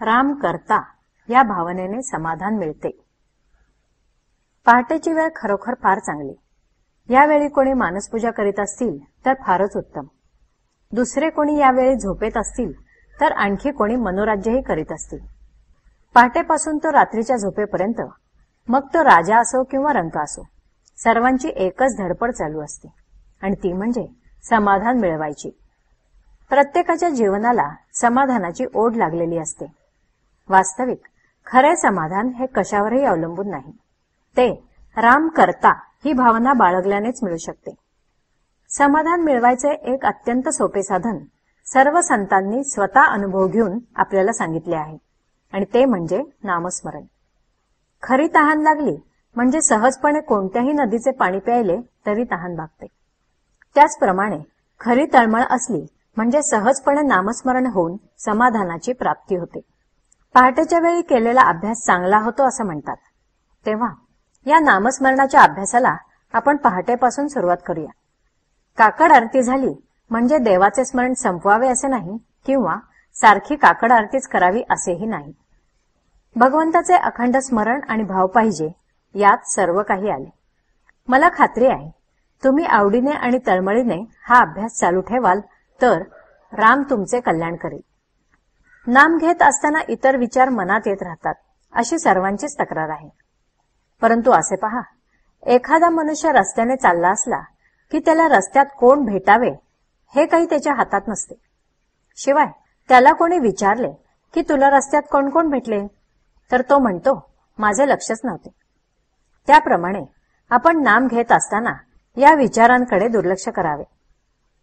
राम करता या भावनेने समाधान मिळते. पहाटेची वेळ खरोखर फार चांगली. यावेळी कोणी मानसपूजा करीत असतील तर फारच उत्तम. दुसरे कोणी यावेळी झोपेत असतील तर आणखी कोणी मनोराज्यही करीत असतील. पहाटेपासून तो रात्रीच्या झोपेपर्यंत मग तो राजा असो किंवा रंक असो सर्वांची एकच धडपड चालू असते आणि ती म्हणजे समाधान मिळवायची. प्रत्येकाच्या जीवनाला समाधानाची ओढ लागलेली असते. वास्तविक. खरे समाधान हे कशावरही अवलंबून नाही. ते राम करता ही भावना बाळगल्यानेच मिळू शकते. समाधान मिळवायचे एक अत्यंत सोपे साधन सर्व संतांनी स्वतः अनुभव घेऊन आपल्याला सांगितले आहे. आणि ते म्हणजे नामस्मरण. खरी तहान लागली म्हणजे सहजपणे कोणत्याही नदीचे पाणी प्यायले तरी तहान भागते. त्याचप्रमाणे खरी तळमळ असली म्हणजे सहजपणे नामस्मरण होऊन समाधानाची प्राप्ती होते. पहाटेच्या वेळी केलेला अभ्यास चांगला होतो असं म्हणतात. तेव्हा या नामस्मरणाच्या अभ्यासाला आपण पहाटेपासून सुरुवात करूया. काकड आरती झाली म्हणजे देवाचे स्मरण संपवावे असे नाही किंवा सारखी काकड आरतीच करावी असेही नाही. भगवंताचे अखंड स्मरण आणि भाव पाहिजे यात सर्व काही आले. मला खात्री आहे तुम्ही आवडीने आणि तळमळीने हा अभ्यास चालू ठेवाल तर राम तुमचे कल्याण करेल. नाम घेत असताना इतर विचार मनात येत राहतात. अशी सर्वांचीच तक्रार आहे. परंतु असे पहा एखादा मनुष्य रस्त्याने चालला असला की त्याला रस्त्यात कोण भेटावे हे काही त्याच्या हातात नसते. शिवाय त्याला कोणी विचारले की तुला रस्त्यात कोण कोण भेटले? तर तो म्हणतो माझे लक्षच नव्हते. त्याप्रमाणे आपण नाम घेत असताना या विचारांकडे दुर्लक्ष करावे.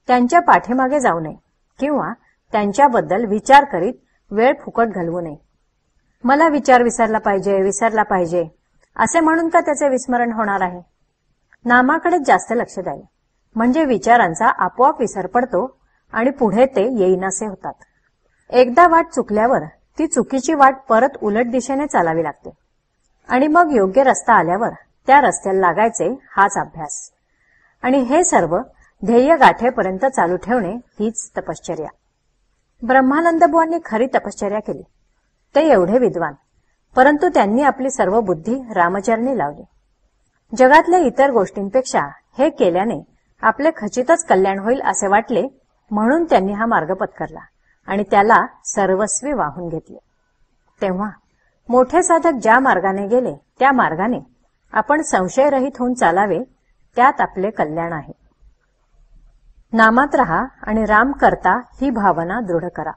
त्यांच्या पाठीमागे जाऊ नये किंवा त्यांच्याबद्दल विचार करीत वेळ फुकट घालवू नये. मला विचार विसरला पाहिजे विसरला पाहिजे. असे म्हणून का त्याचे विस्मरण होणार आहे? नामाकडे जास्त लक्ष द्यावे. म्हणजे विचारांचा आपोआप विसर पडतो आणि पुढे ते येईनासे होतात. एकदा वाट चुकल्यावर ती चुकीची वाट परत उलट दिशेने चालावी लागते. आणि मग योग्य रस्ता आल्यावर त्या रस्त्याला लागायचे हाच अभ्यास. आणि हे सर्व ध्येय गाठेपर्यंत चालू ठेवणे हीच तपश्चर्या. ब्रह्मानंद बुवांनी खरी तपश्चर्या केली. ते एवढे विद्वान. परंतु त्यांनी आपली सर्व बुद्धी रामचरणी लावली. जगातल्या इतर गोष्टींपेक्षा हे केल्याने आपले खचितच कल्याण होईल असे वाटले म्हणून त्यांनी हा मार्ग पत्करला आणि त्याला सर्वस्वी वाहून घेतले. तेव्हा मोठे साधक ज्या मार्गाने गेले त्या मार्गाने आपण संशयरहित होऊन चालावे त्यात आपले कल्याण आहे. नामात रहा आणि राम करता ही भावना दृढ करा.